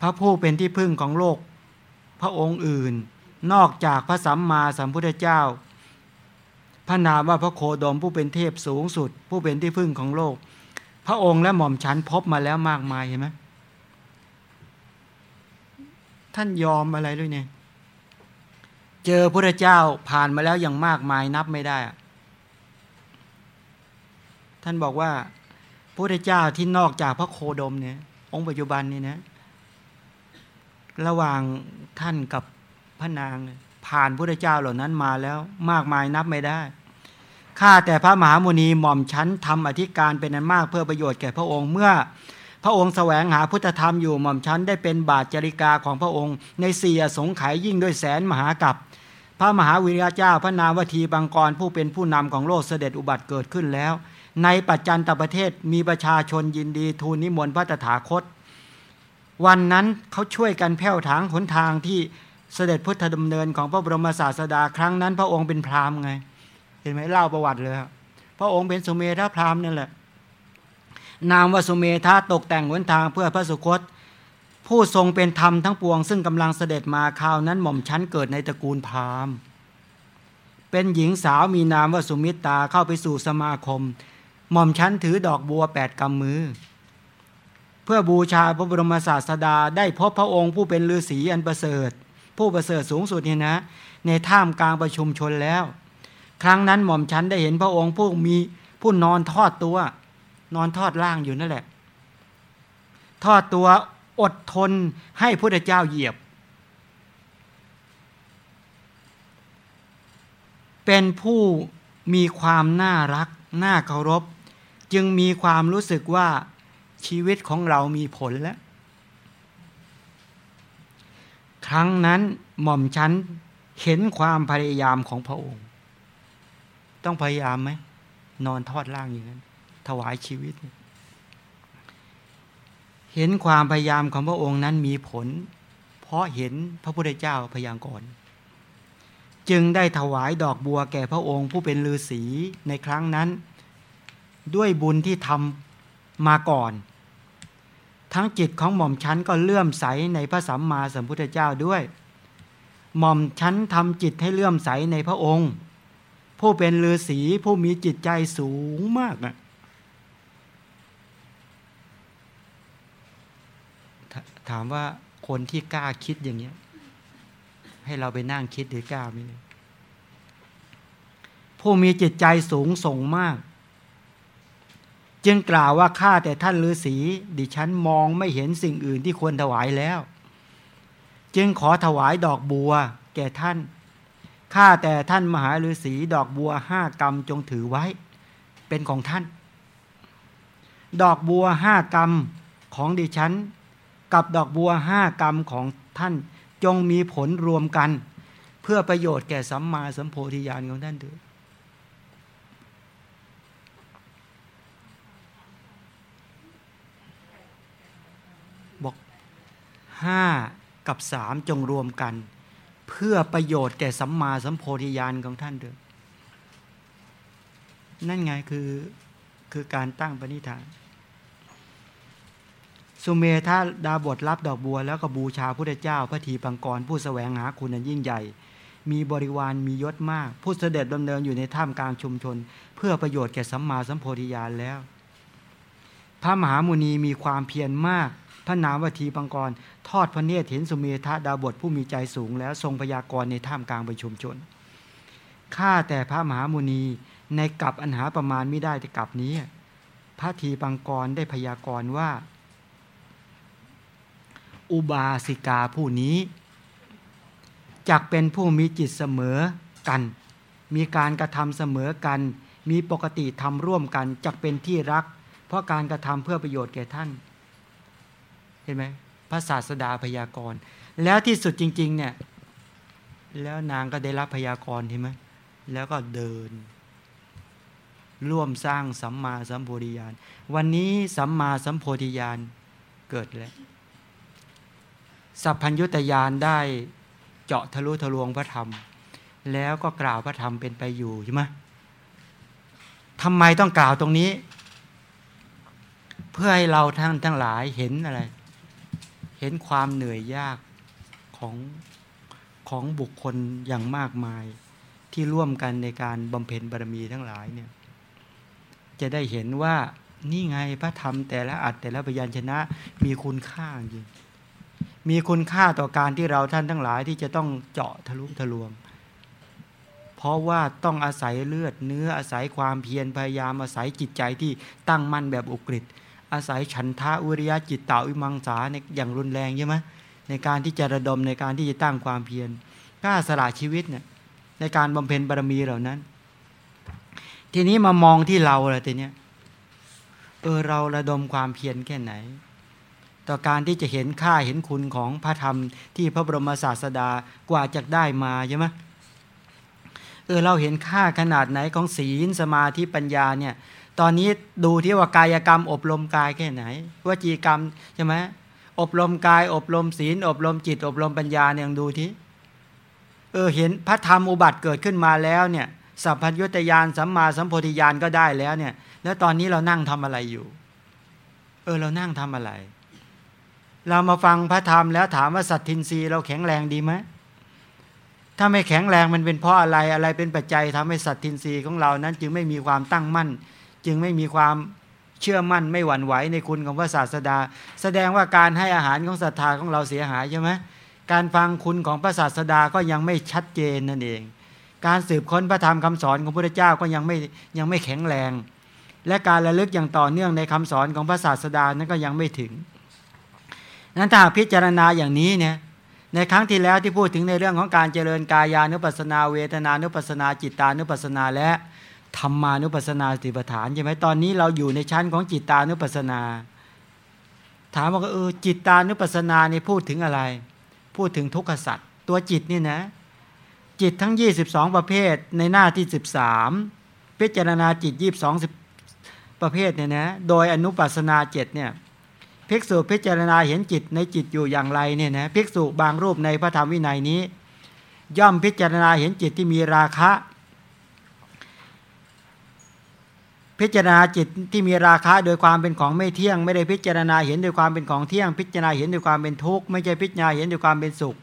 พระผู้เป็นที่พึ่งของโลก พระองค์อื่น นอกจากพระสัมมาสัมพุทธเจ้า พระนามว่าพระโคดมผู้เป็นเทพสูงสุด ผู้เป็นที่พึ่งของโลก พระองค์และหม่อมฉันพบมาแล้วมากมายเห็นไหมท่านยอมอะไรด้วยเนี่ยเจอพระเจ้าผ่านมาแล้วอย่างมากมายนับไม่ได้ ท่านบอกว่าพระเจ้าที่นอกจากพระโคดมเนี่ย องค์ปัจจุบันนี่นะ ระหว่างท่านกับพระนาง ผ่านพระเจ้าเหล่านั้นมาแล้ว มากมายนับไม่ได้ข้าแต่พระมหามุนีหม่อมชั้นทำอธิการเป็นอันมากเพื่อประโยชน์แก่พระองค์เมื่อ พระองค์แสวงหาพุทธธรรมอยู่หม่อมชั้นได้เป็นบาทจริกาของพระองค์ ในเสียสงไขยยิ่งด้วยแสนมหากับพระมหาวิริยะเจ้าพระนามวทีบางกรผู้เป็นผู้นำของโลกเสด็จอุบัติเกิดขึ้นแล้ว ในปัจจันตประเทศมีประชาชนยินดีทูลนิมนต์พระตถาคต วันนั้นเขาช่วยกันแผ่วถางหนทางที่เสด็จพุทธดำเนินของพระบรมศาสดาครั้งนั้น พระองค์เป็นพราหมณ์ไง เห็นไหมเล่าประวัติเลยพระองค์เป็นสุเมธาพราหมณ์นั่นแหละ นามวสุเมธาตกแต่งหนทางเพื่อพระสุคต ผู้ทรงเป็นธรรมทั้งปวง ซึ่งกำลังเสด็จมาคราวนั้นหม่อมชั้นเกิดในตระกูลพราหมณ์เป็นหญิงสาวมีนามว่าสุมิตาเข้าไปสู่สมาคม หม่อมชั้นถือดอกบัวแปดกำมือ เพื่อบูชาพระบรมศาสดา ได้พบพระองค์ผู้เป็นฤาษีอันประเสริฐ ผู้ประเสริฐสูงสุดเนี่ยนะ ในท่ามกลางประชุมชนแล้ว ครั้งนั้นหม่อมชั้นได้เห็นพระองค์ผู้มีผู้นอนทอดตัว นอนทอดล่างอยู่นั่นแหละ ทอดตัวอดทนให้พระเจ้าเหยียบ เป็นผู้มีความน่ารัก น่าเคารพ จึงมีความรู้สึกว่า ชีวิตของเรามีผลแล้ว ครั้งนั้นหม่อมฉันเห็นความพยายามของพระองค์ ต้องพยายามไหม นอนทอดล่างอย่างนั้น ถวายชีวิต เห็นความพยายามของพระองค์นั้นมีผล เพราะเห็นพระพุทธเจ้าพยากรณ์จึงได้ถวายดอกบัวแก่พระองค์ผู้เป็นฤาษีในครั้งนั้น ด้วยบุญที่ทำ มาก่อน ทั้งจิตของหม่อมชั้นก็เลื่อมใสในพระสัมมาสัมพุทธเจ้าด้วย หม่อมชั้นทำจิตให้เลื่อมใสในพระองค์ ผู้เป็นฤาษีผู้มีจิตใจสูงมากนะถามว่าคนที่กล้าคิดอย่างเนี้ย ให้เราไปนั่งคิดหรือกล้าไหมผู้มีจิตใจสูงส่งมาก จึงกล่าวว่าข้าแต่ท่านฤาษีดิฉันมองไม่เห็นสิ่งอื่นที่ควรถวายแล้ว จึงขอถวายดอกบัว แก่ท่านข้าแต่ท่านมหาฤาษีดอกบัวห้ากรรมจงถือไว้ เป็นของท่าน ดอกบัวห้ากรรมของดิฉัน กับดอกบัวห้ากรรมของท่านจงมีผลรวมกัน เพื่อประโยชน์แก่สัมมาสัมโพธิญาณของท่านเถิด 5 กับ 3 จงรวมกัน เพื่อประโยชน์แก่สัมมาสัมโพธิญาณของท่านเด้อนั่นไงคือคือการตั้งปณิธาน สุเมธาดาบทรับดอกบัว แล้วก็บูชาพระเจ้าพระทีปังกร ผู้สแสวงหาคุณยิ่งใหญ่ มีบริวารมียศมาก ผู้เสด็จดำเนินอยู่ในถ้ำกลางชุมชน เพื่อประโยชน์แก่สัมมาสัมโพธิญาณแล้ว พระมหามุนีมีความเพียรมาก พระนามวทีปังกร ทอดพระเนตรเห็นสุเมธาดาบทผู้มีใจสูง แล้วทรงพยากรณ์ในท่ามกลางประชุมชนข้าแต่พระมหามุนีในกลับอันหาประมาณไม่ได้แต่กลับนี้ พระทีปังกรได้พยากรณ์ว่า อุบาสิกาผู้นี้จักเป็นผู้มีจิตเสมอกัน มีการกระทำเสมอกัน มีปกติทำร่วมกันจักเป็นที่รัก เพราะการกระทำเพื่อประโยชน์แก่ท่าน เห็นไหมพระศาสดาพยากรณ์ แล้วที่สุดจริง ๆ เนี่ย แล้วนางก็ได้รับพยากรณ์ใช่ไหมแล้วก็เดิน ร่วมสร้างสัมมาสัมโพธิญาณวันนี้สัมมาสัมโพธิญาณเกิดแล้วสัพพัญยุตยานได้เจาะทะลุทะลวงพระธรรม แล้วก็กล่าวพระธรรมเป็นไปอยู่ใช่ไหมทำไมต้องกล่าวตรงนี้ เพื่อให้เราทั้งทั้งหลายเห็นอะไร เห็นความเหนื่อยยากของของบุคคลอย่างมากมายที่ร่วมกันในการบำเพ็ญบารมีทั้งหลายเนี่ยจะได้เห็นว่านี่ไงพระธรรมแต่ละอัดแต่ละพยัญชนะมีคุณค่าจริงมีคุณค่าต่อการที่เราท่านทั้งหลายที่จะต้องเจาะทะลุทะลวง เพราะว่าต้องอาศัยเลือดเนื้ออาศัยความเพียรพยายามอาศัยจิตใจที่ตั้งมั่นแบบอุกฤษ อาศัยฉันทะวิริยะจิตตาวิมังสาในอย่างรุนแรงใช่ไหมในการที่จะระดมในการที่จะตั้งความเพียรกล้าสละชีวิตเนี่ยในการบำเพ็ญบารมีเหล่านั้น ทีนี้มามองที่เราละทีเนี้ยเออเราระดมความเพียรแค่ไหน ต่อการที่จะเห็นค่าเห็นคุณของพระธรรมที่พระบรมศาสดากว่าจะได้มาใช่ไหมเออเราเห็นค่าขนาดไหนของศีลสมาธิปัญญาเนี่ย ตอนนี้ดูที่ว่ากายกรรม อบรมกายแค่ไหนวจีกรรมใช่ไหมอบรมกาย อบรมศีล อบรมจิต อบรมปัญญาเนี่ยดูที่เออเห็นพระธรรมอุบัติเกิดขึ้นมาแล้วเนี่ยสัพพัญญุตยานสัมมาสัมโพธิญาณก็ได้แล้วเนี่ย แล้วตอนนี้เรานั่งทำอะไรอยู่ เออเรานั่งทำอะไร เรามาฟังพระธรรมแล้วถามว่าสัตทินรีเราแข็งแรงดีไหมถ้าไม่แข็งแรงมันเป็นเพราะอะไรอะไรเป็นปัจจัยทำให้สัตทินรีของเรานั้น จึงไม่มีความตั้งมั่น จึงไม่มีความเชื่อมั่นไม่หวั่นไหวในคุณของพระศาสดา แสดงว่าการให้อาหารของศรัทธาของเราเสียหายใช่ไหมการฟังคุณของพระศาสดาก็ยังไม่ชัดเจนนั่นเอง การสืบค้นพระธรรมคำสอนของพระเจ้าก็ยังไม่ยังไม่แข็งแรง และการระลึกอย่างต่อเนื่องในคำสอนของพระศาสดานั้นก็ยังไม่ถึงนั้นถ้าพิจารณาอย่างนี้เนี่ยในครั้งที่แล้วที่พูดถึงในเรื่องของการเจริญกายานุปัสนาเวทนานุปัสนาจิตานุปัสนาและ ธรรมานุปัสสนาสติปัฏฐานใช่ไหมตอนนี้เราอยู่ในชั้นของจิตตานุปัสสนา ถามว่าเออจิตตานุปัสสนานี่พูดถึงอะไร พูดถึงทุกขสัตว์ตัวจิตนี่นะ จิตทั้ง 22 ประเภทในหน้าที่ 13 พิจารณาจิต 22 ประเภทเนี่ยนะโดยอนุปัสนาเจ็ดเนี่ยภิกษุพิจารณาเห็นจิตในจิตอยู่อย่างไรเนี่ยนะภิกษุบางรูปในพระธรรมวินัยนี้ ย่อมพิจารณาเห็นจิตที่มีราคะ พิจารณาจิตที่มีราคะโดยความเป็นของไม่เที่ยง ไม่ได้พิจารณาเห็นโดยความเป็นของเที่ยง พิจารณาเห็นโดยความเป็นทุกข์ไม่ใช่พิจารณาเห็นโดยความเป็นสุข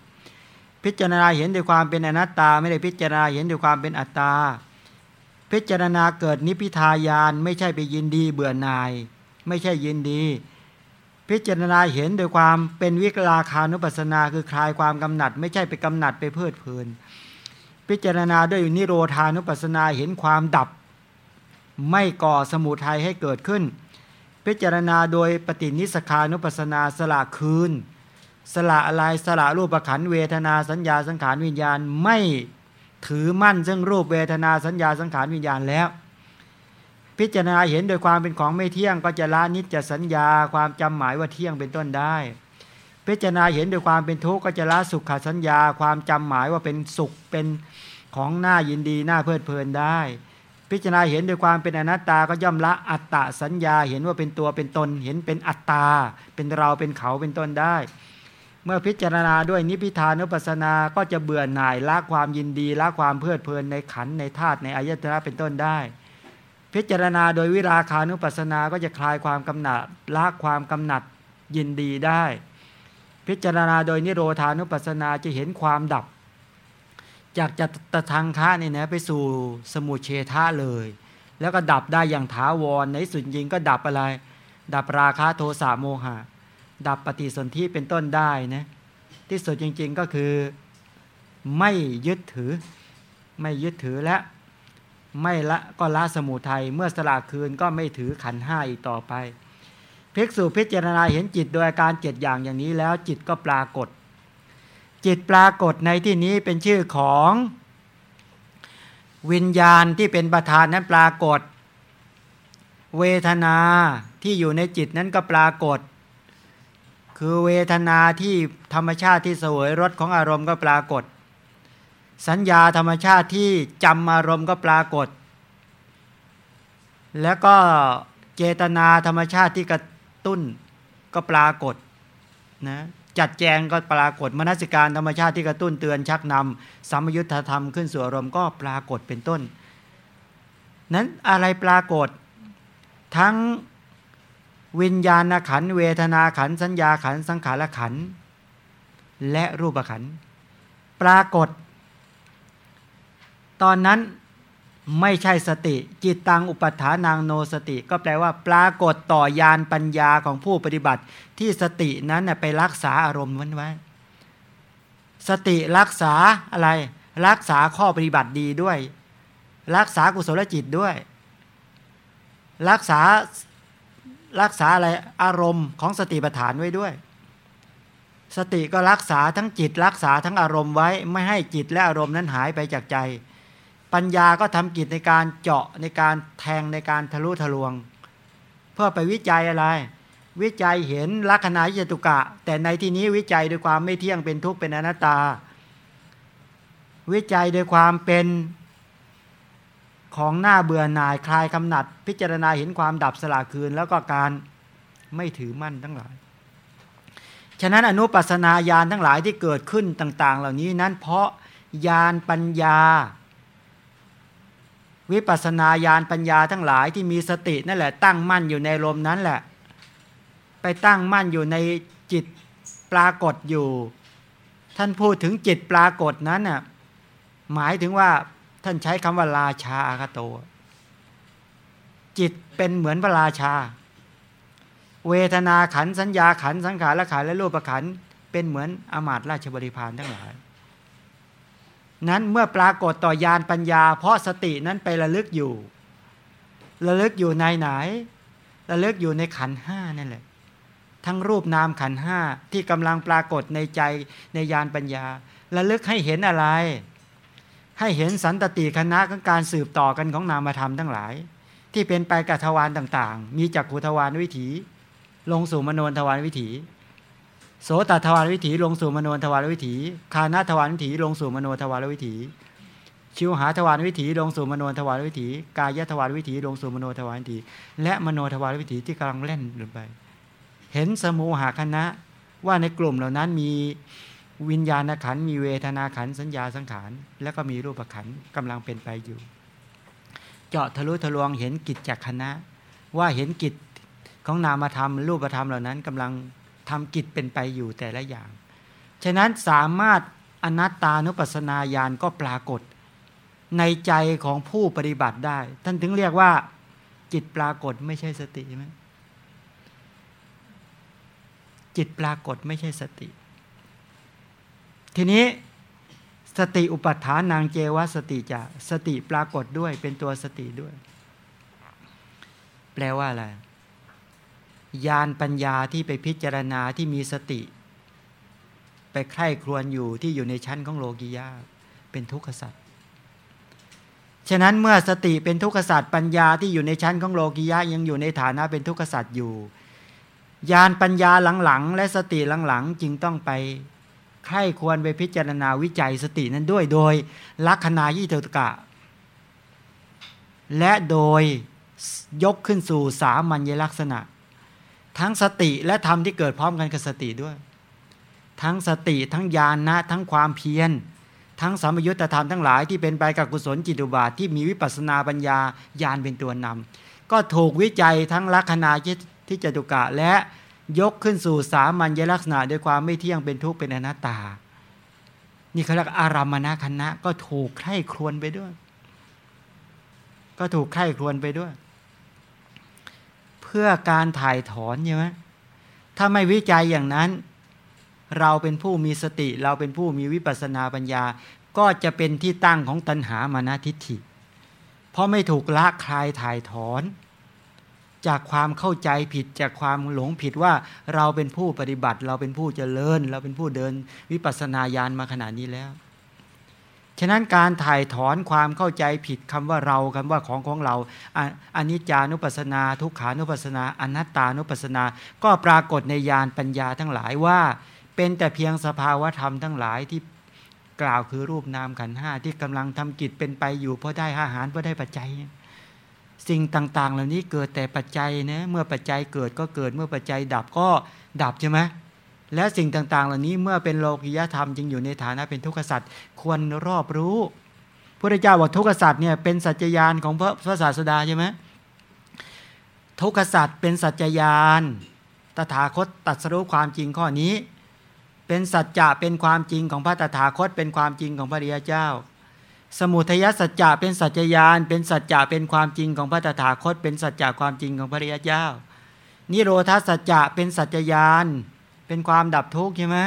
พิจารณาเห็นโดยความเป็นอนัตตา ไม่ได้พิจารณาเห็นโดยความเป็นอัตตา พิจารณาเกิดนิพิทายานไม่ใช่ไปยินดีเบื่อหน่าย ไม่ใช่ยินดี พิจารณาเห็นโดยความเป็นวิกลาคานุปัสนาคือคลายความกำหนัด ไม่ใช่ไปกำหนัดไปเพลิดเพลิน พิจารณาด้วยนิโรธานุปัสนาเห็นความดับ ไม่ก่อสมุทัยให้เกิดขึ้น พิจารณาโดยปฏินิสขานุปัสนาสละคืน สละอะไรสละรูปขันเวทนาสัญญาสังขารวิญญาณไม่ถือมั่นซึ่งรูปเวทนาสัญญาสังขารวิญญาณแล้ว พิจารณาเห็นโดยความเป็นของไม่เที่ยงก็จะละนิจจสัญญาความจำหมายว่าเที่ยงเป็นต้นได้ พิจารณาเห็นโดยความเป็นทุกข์ก็จะละสุขสัญญาความจำหมายว่าเป็นสุขเป็นของหน้ายินดีหน้าเพลิดเพลินได้ พิจารณาเห็นโดยความเป็นอนัตตาก็ย่อมละอัตตาสัญญา เห็นว่าเป็นตัวเป็นตน เห็นเป็นอัตตา เป็นเราเป็นเขาเป็นตนได้ เมื่อพิจารณาด้วยนิพิทานุปัสสนาก็จะเบื่อหน่ายละความยินดีละความเพลิดเพลินในขันในธาตุในอายตนะเป็นต้นได้ พิจารณาโดยวิราคานุปัสสนาก็จะคลายความกำหนัดละความกำหนัดยินดีได้ พิจารณาโดยนิโรธานุปัสสนาจะเห็นความดับ จากจัตทังคะนี่นะไปสู่สมุเฉทะเลย แล้วก็ดับได้อย่างถาวรในสุดจริงก็ดับอะไร ดับราคะโทสะโมหะ ดับปฏิสนธิเป็นต้นได้นะที่สุดจริง ๆก็คือไม่ยึดถือ ไม่ยึดถือและไม่ละก็ละสมุทัยเมื่อสละคืนก็ไม่ถือขันห้าอีกต่อไปภิกษุพิจารณาเห็นจิตโดยอาการเจ็ดอย่างอย่างนี้แล้วจิตก็ปรากฏ จิตปรากฏในที่นี้เป็นชื่อของวิญญาณที่เป็นประธานนั้นปรากฏ เวทนาที่อยู่ในจิตนั้นก็ปรากฏ คือเวทนาที่ธรรมชาติที่สวยรสของอารมณ์ก็ปรากฏ สัญญาธรรมชาติที่จำอารมณ์ก็ปรากฏ แล้วก็เจตนาธรรมชาติที่กระตุ้นก็ปรากฏนะ จัดแจงก็ปรากฏมนสิการธรรมชาติที่กระตุ้นเตือนชักนำสัมยุทธธรรมขึ้นสู่อารมณ์ก็ปรากฏเป็นต้น นั้นอะไรปรากฏทั้งวิญญาณขันเวทนาขันสัญญาขันสังขารขันและรูปขันปรากฏ ตอนนั้น ไม่ใช่สติ จิตตังอุปถานางโนสติ ก็แปลว่าปรากฏต่อยานปัญญาของผู้ปฏิบัติ ที่สตินั้นไปรักษาอารมณ์ไว้สติรักษาอะไร รักษาข้อปฏิบัติดีด้วย รักษากุศลจิตด้วย รักษารักษาอะไรอารมณ์ของสติปัฏฐานไว้ด้วย สติก็รักษาทั้งจิตรักษาทั้งอารมณ์ไว้ ไม่ให้จิตและอารมณ์นั้นหายไปจากใจ ปัญญาก็ทำกิจในการเจาะในการแทงในการทะลุทะลวง เพื่อไปวิจัยอะไร วิจัยเห็นลักษณะยตุกะ แต่ในที่นี้วิจัยด้วยความไม่เที่ยงเป็นทุกข์เป็นอนัตตา วิจัยโดยความเป็นของหน้าเบื่อหน่ายคลายกำหนัด พิจารณาเห็นความดับสลาคืน แล้วก็การไม่ถือมั่นทั้งหลาย ฉะนั้นอนุปัสนาญาณทั้งหลายที่เกิดขึ้นต่าง ๆ เหล่านี้นั้นเพราะญาณปัญญา วิปัสนาญาณปัญญาทั้งหลายที่มีสตินั่นแหละตั้งมั่นอยู่ในลมนั้นแหละ ไปตั้งมั่นอยู่ในจิตปรากฏอยู่ ท่านพูดถึงจิตปรากฏนั้นน่ะหมายถึงว่าท่านใช้คำว่าราชาอาคาโต จิตเป็นเหมือนพระราชา เวทนาขันสัญญาขันสังขารละขันและรูปขันเป็นเหมือนอมาตราชบริพารทั้งหลาย นั้นเมื่อปรากฏต่อยานปัญญา เพราะสตินั้นไประลึกอยู่ ระลึกอยู่ในไหน ระลึกอยู่ในขันห้านั่นแหละ ทั้งรูปนามขันห้าที่กำลังปรากฏในใจในยานปัญญา ระลึกให้เห็นอะไร ให้เห็นสันตติคณะของการสืบต่อกันของนามธรรมทั้งหลาย ที่เป็นไปกับทวารต่าง ๆ มีจักขุทวารวิถี ลงสู่มโนทวารวิถี โสตทวารวิถีลงสู่มโนทวารวิถี คานาทวารวิถีลงสู่มโนทวารวิถี ชิวหาทวารวิถีลงสู่มโนทวารวิถี กายทวารวิถีลงสู่มโนทวารวิถี และมโนทวารวิถีที่กำลังเล่นลงไป เห็นสมูหาคณะว่าในกลุ่มเหล่านั้นมีวิญญาณขันมีเวทนาขันสัญญาสังขาร แล้วก็มีรูปขันกำลังเป็นไปอยู่ เจาะทะลุทะลวงเห็นกิจจากคณะ ว่าเห็นกิจของนามธรรมรูปธรรมเหล่านั้นกำลัง ทำกิจเป็นไปอยู่แต่ละอย่าง ฉะนั้นสามารถอนัตตานุปัสสนาญาณก็ปรากฏ ในใจของผู้ปฏิบัติได้ ท่านถึงเรียกว่า จิตปรากฏไม่ใช่สติใช่ไหมจิตปรากฏไม่ใช่สติ ทีนี้สติอุปัฏฐานนางเจวสติจะสติปรากฏด้วยเป็นตัวสติด้วย แปลว่าอะไร ญาณปัญญาที่ไปพิจารณาที่มีสติ ไปใคร่ครวญอยู่ที่อยู่ในชั้นของโลกิยาเป็นทุกขสัตว์ฉะนั้นเมื่อสติเป็นทุกขสัตว์ปัญญาที่อยู่ในชั้นของโลกิยะยังอยู่ในฐานะเป็นทุกขสัตว์อยู่ญาณปัญญาหลังๆ และสติหลังๆ จึงต้องไปใครควรไปพิจารณาวิจัยสตินั้นด้วยโดยลักษณะยี่เทตกะ และโดยยกขึ้นสู่สามัญลักษณะ ทั้งสติและธรรมที่เกิดพร้อมกันกับสติด้วย ทั้งสติทั้งญาณนะทั้งความเพียรทั้งสามยุตธรรมทั้งหลายที่เป็นไปกับกุศลจิตุบาทที่มีวิปัสนาปัญญาญาณเป็นตัวนำก็ถูกวิจัยทั้งลักษณะที่จตุกะและยกขึ้นสู่สามัญลักษณะด้วยความไม่เที่ยงเป็นทุกข์เป็นอนัตตา นี่เขาเรียกอารามณคณะก็ถูกใคร่ครวญไปด้วย ก็ถูกใคร่ครวญไปด้วย พื่อการถ่ายถอนใช่ไหมถ้าไม่วิจัยอย่างนั้น เราเป็นผู้มีสติ เราเป็นผู้มีวิปัสนาปัญญา ก็จะเป็นที่ตั้งของตัณหามานาทิฏฐิ เพราะไม่ถูกละคลายถ่ายถอน จากความเข้าใจผิดจากความหลงผิดว่าเราเป็นผู้ปฏิบัติ เราเป็นผู้เจริญ เราเป็นผู้เดินวิปัสสนาญาณมาขนาดนี้แล้ว ฉะนั้นการถ่ายถอนความเข้าใจผิดคำว่าเราคำว่าของของเราอนิจจานุปัสสนา ทุกขานุปัสสนา อนัตตานุปัสสนา ก็ปรากฏในญาณปัญญาทั้งหลายว่า เป็นแต่เพียงสภาวะธรรมทั้งหลายที่กล่าวคือรูปนามขันห้าที่กำลังทำกิจเป็นไปอยู่เพราะได้อาหารเพราะได้ปัจจัย สิ่งต่าง ๆ เหล่านี้เกิดแต่ปัจจัยนะเมื่อปัจจัยเกิดก็เกิดเมื่อปัจจัยดับก็ดับใช่ไหม และสิ่งต่างๆ เหล่านี้เมื่อเป็นโลกิยธรรมจึงอยู่ในฐานะเป็นทุกขสัตว์ควรรอบรู้พระเจ้าบอกทุกขสัตว์เนี่ยเป็นสัจจยานของพระพระศาสดาใช่ไหมทุกขสัตว์เป็นสัจจญาณตถาคตตัดสรู้ความจริงข้อนี้ เป็นสัจจะเป็นความจริงของพระตถาคตเป็นความจริงของพระริยเจ้า สมุทัยสัจจะเป็นสัจจญาณเป็นสัจจะเป็นความจริงของพระตถาคต เป็นสัจจะความจริงของพระริยเจ้า นิโรธาสัจจะเป็นสัจจญาณ เป็นความดับทุกข์ใช่ไหม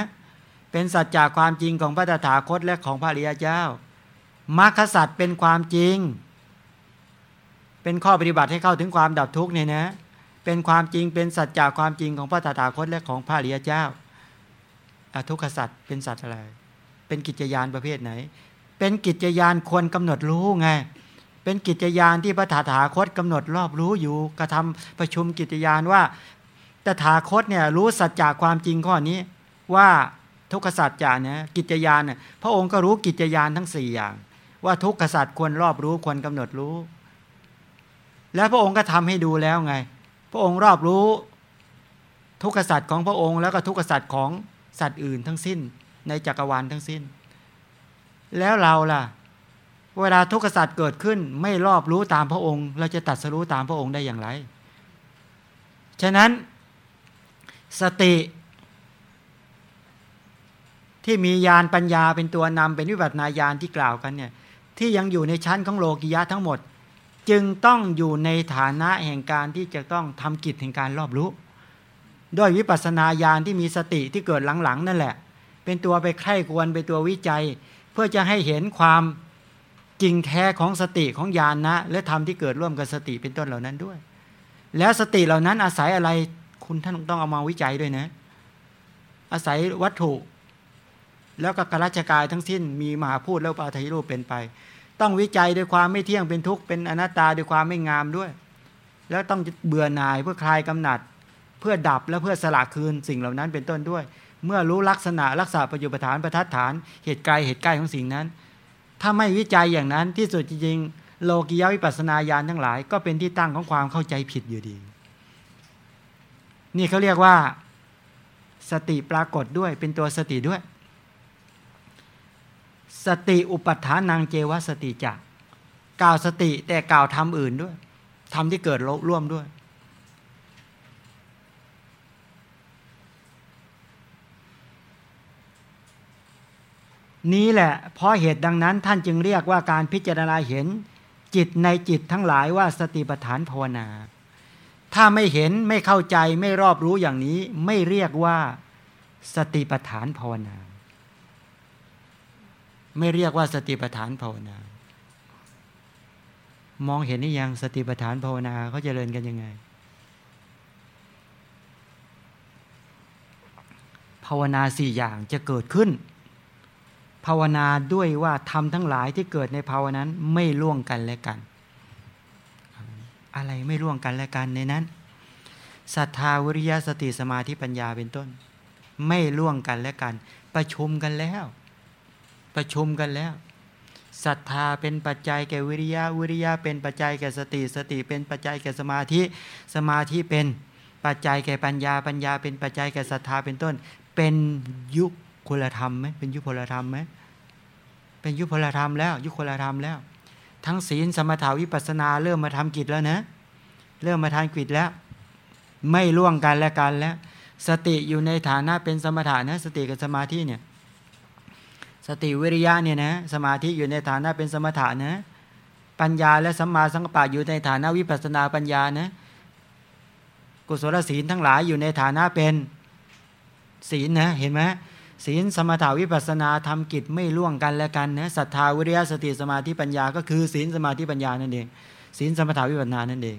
เป็นสัจจะความจริงของพระตถาคตและของพระริยเจ้ามรรคสัจเป็นความจริง เป็นข้อปฏิบัติให้เข้าถึงความดับทุกข์เนี่ยนะ เป็นความจริงเป็นสัจจะความจริงของพระตถาคตและของพระริยเจ้าอทุกขสัจเป็นสัจอะไร เป็นกิจยานประเภทไหน เป็นกิจยานควรกำหนดรู้ไง เป็นกิจยานที่พระตถาคตกำหนดรอบรู้อยู่กระทำประชุมกิจยานว่า ตถาคตเนี่ยรู้สัจจะความจริงข้อนี้ว่าทุกขสัจจะเนี่ยกิจยานเนี่ยพระองค์ก็รู้กิจยานทั้งสี่อย่าง ว่าทุกขสัจควรรอบรู้ควรกำหนดรู้ แล้วพระองค์ก็ทำให้ดูแล้วไง พระองค์รอบรู้ ทุกขสัจของพระองค์แล้วก็ทุกขสัจของสัตว์อื่นทั้งสิ้น ในจักรวาลทั้งสิ้น แล้วเราล่ะ เวลาทุกขสัจเกิดขึ้นไม่รอบรู้ตามพระองค์ เราจะตัดสรู้ตามพระองค์ได้อย่างไร ฉะนั้น สติ ที่มียานปัญญาเป็นตัวนำเป็นวิบัตินาญาณที่กล่าวกันเนี่ยที่ยังอยู่ในชั้นของโลกิยะทั้งหมด จึงต้องอยู่ในฐานะแห่งการที่จะต้องทำกิจแห่งการรอบรู้ ด้วยวิปัสสนาญาณที่มีสติที่เกิดหลังๆ นั่นแหละ เป็นตัวไปไข้ควรเป็นตัววิจัย เพื่อจะให้เห็นความจริงแท้ของสติของญาณนะ และธรรมที่เกิดร่วมกับสติเป็นต้นเหล่านั้นด้วย แล้วสติเหล่านั้นอาศัยอะไร คุณท่านต้องเอามาวิจัยด้วยนะ อาศัยวัตถุ แล้วก็กราชกายทั้งสิ้นมีมหาพูดแล้วปาทายรูปเป็นไป ต้องวิจัยด้วยความไม่เที่ยงเป็นทุกข์เป็นอนัตตาด้วยความไม่งามด้วย แล้วต้องเบื่อหน่ายเพื่อคลายกำหนัด เพื่อดับและเพื่อสละคืนสิ่งเหล่านั้นเป็นต้นด้วย เมื่อรู้ลักษณะรักษาประโยชน์ฐานประทัดฐาน เหตุไกลเหตุใกล้ของสิ่งนั้น ถ้าไม่วิจัยอย่างนั้นที่สุดจริงโลกิยาวิปัสนาญาณทั้งหลาย ก็เป็นที่ตั้งของความเข้าใจผิดอยู่ดี นี่เขาเรียกว่า สติปรากฏด้วย เป็นตัวสติด้วย สติอุปัฏฐานังเจวสติจักกล่าวสติแต่กล่าวทำอื่นด้วยทำที่เกิดร่วมด้วย นี้แหละเพราะเหตุดังนั้นท่านจึงเรียกว่าการพิจารณาเห็นจิตในจิตทั้งหลายว่าสติปัฏฐานภาวนา ถ้าไม่เห็นไม่เข้าใจไม่รอบรู้อย่างนี้ ไม่เรียกว่า สติปัฏฐานภาวนา ไม่เรียกว่าสติปัฏฐานภาวนา มองเห็นนี่ยังสติปัฏฐานภาวนาเขาจเจริญกันยังไง ภาวนาสี่อย่างจะเกิดขึ้น ภาวนาด้วยว่าทำทั้งหลายที่เกิดในภาวนั้นไม่ล่วงกันและกัน อะไรไม่ร่วงกันและกันในนั้นศรัทธาวิริยะสติสมาธิปัญญาเป็นต้น ไม่ร่วงกันและกัน ประชุมกันแล้ว ประชุมกันแล้วศรัทธาเป็นปัจจัยแก่วิริยะวิริยะเป็นปัจจัยแก่สติสติ เป็นปัจจัยแก่สมาธิสมาธิเป็นปัจจัยแก่ปัญญาปัญญา เป็นปัจจัยแก่ศรัทธาเป็นต้น เป็นยุคคุณธรรมไหมเป็นยุคพลธรรมไหมเป็นยุคพลธรรมแล้ว ยุคพลธรรมแล้ว ทั้งศีลสมถาวิปัสนา เริ่มมาทำกิจแล้วนะ เริ่มมาทานกิจแล้ว ไม่ล่วงกันและกันแล้ว สติอยู่ในฐานะเป็นสมถะนะ สติกับสมาธิเนี่ยสติวิริยะเนี่ยนะสมาธิอยู่ในฐานะเป็นสมถะนะปัญญาและสัมมาสังกัปปะอยู่ในฐานะวิปัสนาปัญญานะกุศลศีลทั้งหลายอยู่ในฐานะเป็นศีลนะเห็นไหม ศีลสมถาวิปัสนาทำกิจไม่ล่วงกันและกันนะศรัทธาวิริยะสติสมาธิปัญญา ก็คือศีลสมาธิปัญญานั่นเองศีลสมถาวิปัสนานั่นเอง